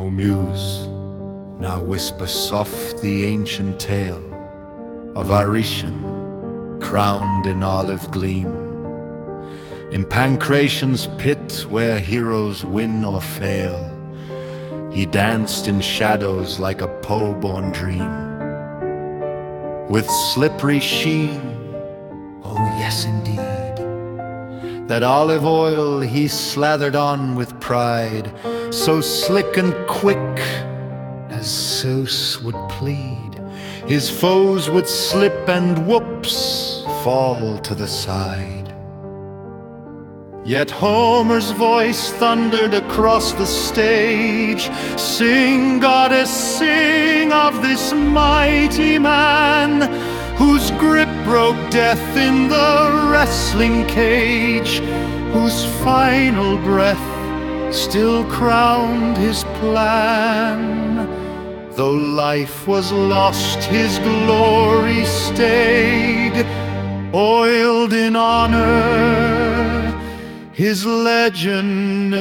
muse, now whisper soft the ancient tale of Aretian, crowned in olive gleam. In Pancration's pit where heroes win or fail, he danced in shadows like a Poe-born dream. With slippery sheen, oh yes indeed, that olive oil he slathered on with pride, so slick and quick as Zeus would plead. His foes would slip and whoops fall to the side. Yet Homer's voice thundered across the stage Sing, goddess, sing of this mighty man Whose grip broke death in the wrestling cage Whose final breath still crowned his plan Though life was lost, his glory stayed Oiled in honor his legend.